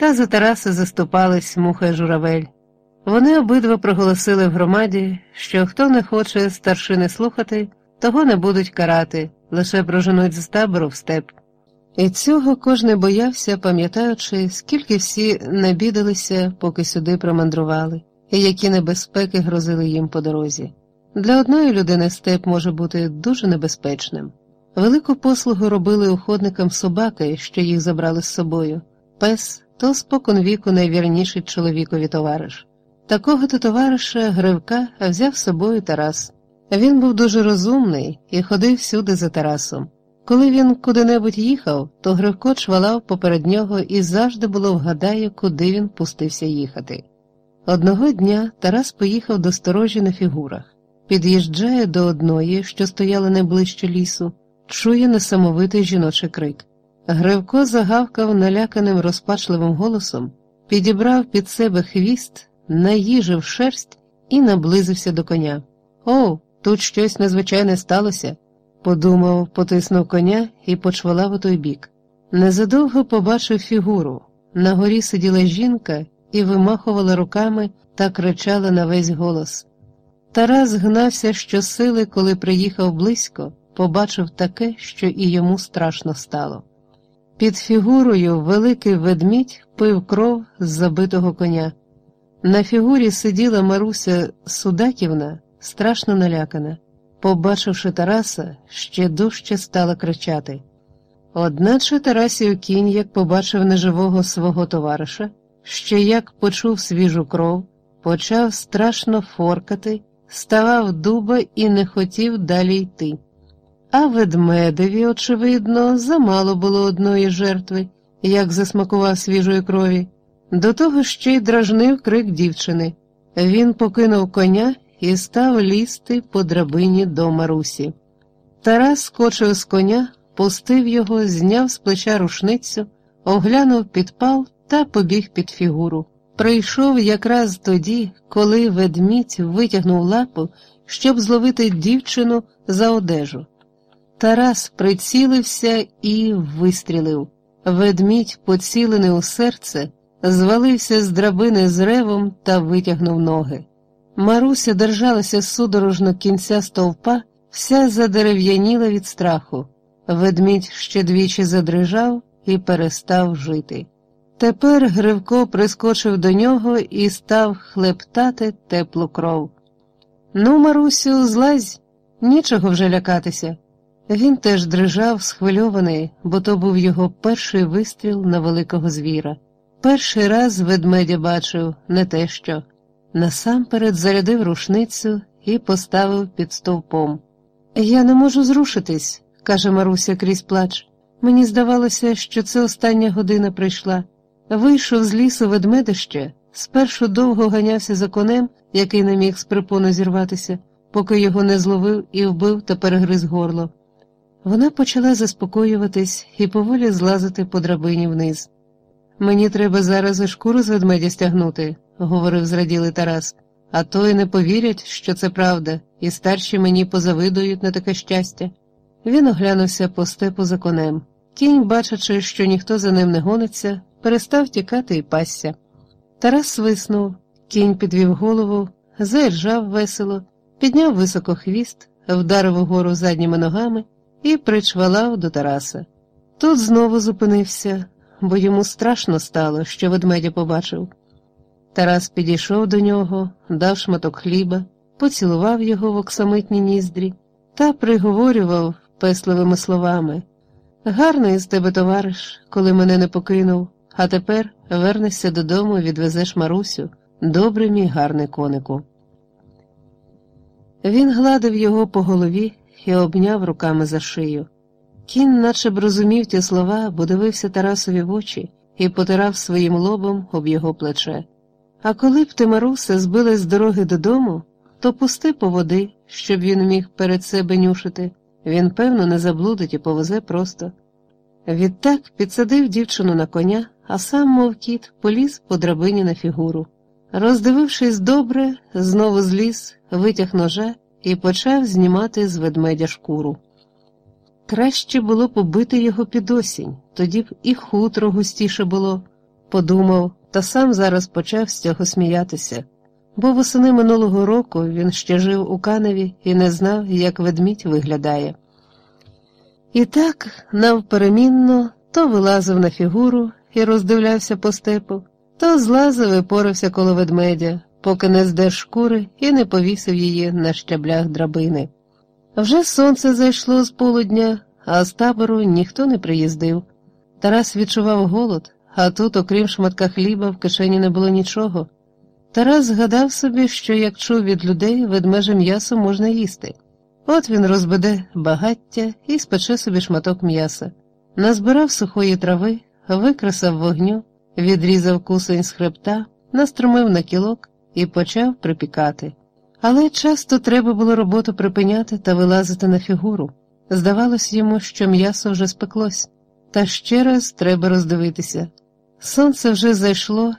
та за Тараса заступались муха й журавель. Вони обидва проголосили в громаді, що хто не хоче старшини слухати, того не будуть карати, лише проженуть з табору в степ. І цього кожний боявся, пам'ятаючи, скільки всі набідалися, поки сюди промандрували, і які небезпеки грозили їм по дорозі. Для одної людини степ може бути дуже небезпечним. Велику послугу робили уходникам собаки, що їх забрали з собою. Пес то спокон віку найвірніший чоловікові товариш. Такого то товариша Гривка взяв з собою Тарас. Він був дуже розумний і ходив всюди за Тарасом. Коли він куди-небудь їхав, то Гривко чвалав поперед нього і завжди було вгадає, куди він пустився їхати. Одного дня Тарас поїхав до сторожі на фігурах, під'їжджає до одної, що стояла найближче лісу, чує несамовитий жіночий крик. Гривко загавкав наляканим розпачливим голосом, підібрав під себе хвіст, наїжив шерсть і наблизився до коня. О, тут щось незвичайне сталося, подумав, потиснув коня і почвалав у той бік. Незадовго побачив фігуру. На горі сиділа жінка і вимахувала руками та кричала на весь голос. Тарас гнався щосили, коли приїхав близько, побачив таке, що і йому страшно стало. Під фігурою великий ведмідь пив кров з забитого коня. На фігурі сиділа Маруся Судаківна, страшно налякана. Побачивши Тараса, ще дужче стала кричати. Одначе Тарасів кінь, як побачив неживого свого товариша, ще як почув свіжу кров, почав страшно форкати, ставав дуба і не хотів далі йти. А ведмедеві, очевидно, замало було одної жертви, як засмакував свіжої крові. До того ще й дражнив крик дівчини. Він покинув коня і став лізти по драбині до Марусі. Тарас скочив з коня, пустив його, зняв з плеча рушницю, оглянув підпал та побіг під фігуру. Прийшов якраз тоді, коли ведмідь витягнув лапу, щоб зловити дівчину за одежу. Тарас прицілився і вистрілив. Ведмідь, поцілений у серце, звалився з драбини з ревом та витягнув ноги. Маруся держалася судорожно кінця стовпа, вся задерев'яніла від страху. Ведмідь ще двічі задрижав і перестав жити. Тепер Гривко прискочив до нього і став хлептати теплу кров. Ну, Марусю, злазь, нічого вже лякатися. Він теж дрижав, схвильований, бо то був його перший вистріл на великого звіра. Перший раз ведмедя бачив не те що. Насамперед зарядив рушницю і поставив під стовпом. Я не можу зрушитись, каже Маруся крізь плач. Мені здавалося, що це остання година прийшла. Вийшов з лісу ведмедище, спершу довго ганявся за конем, який не міг з припону зірватися, поки його не зловив і вбив та перегриз горло. Вона почала заспокоюватись і поволі злазити по драбині вниз. Мені треба зараз і шкуру з ведмедя стягнути, говорив зраділий Тарас, а то й не повірять, що це правда, і старші мені позавидують на таке щастя. Він оглянувся по степу за конем. Кінь, бачачи, що ніхто за ним не гониться, перестав тікати і пасся. Тарас свиснув, кінь підвів голову, заіржав весело, підняв високо хвіст, вдарив угору задніми ногами і причвалав до Тараса. Тут знову зупинився, бо йому страшно стало, що ведмедя побачив. Тарас підійшов до нього, дав шматок хліба, поцілував його в оксамитні ніздрі та приговорював песливими словами Гарний з тебе, товариш, коли мене не покинув, а тепер вернешся додому і відвезеш Марусю, добрий мій гарний конику. Він гладив його по голові і обняв руками за шию. Кін наче б розумів ті слова, бо дивився Тарасові в очі і потирав своїм лобом об його плече. А коли б ти, Марусе, збилась з дороги додому, то пусти по води, щоб він міг перед себе нюшити. Він, певно, не заблудить і повезе просто. Відтак підсадив дівчину на коня, а сам, мов кіт, поліз по драбині на фігуру. Роздивившись добре, знову зліз, витяг ножа і почав знімати з ведмедя шкуру. Краще було побити його під осінь, тоді б і хутро густіше було. подумав, та сам зараз почав з цього сміятися, бо восени минулого року він ще жив у каневі і не знав, як ведмідь виглядає. І так, навперемінно, то вилазив на фігуру і роздивлявся по степу, то злазив і порався коло ведмедя, поки не здер шкури і не повісив її на щаблях драбини. Вже сонце зайшло з полудня, а з табору ніхто не приїздив. Тарас відчував голод, а тут, окрім шматка хліба, в кишені не було нічого. Тарас згадав собі, що як чув від людей, ведмеже м'ясо можна їсти. От він розбеде багаття і спече собі шматок м'яса, назбирав сухої трави, викресав вогню, відрізав кусень з хребта, настромив на кілок і почав припікати. Але часто треба було роботу припиняти та вилазити на фігуру. Здавалось йому, що м'ясо вже спеклось, та ще раз треба роздивитися. Сонце вже зайшло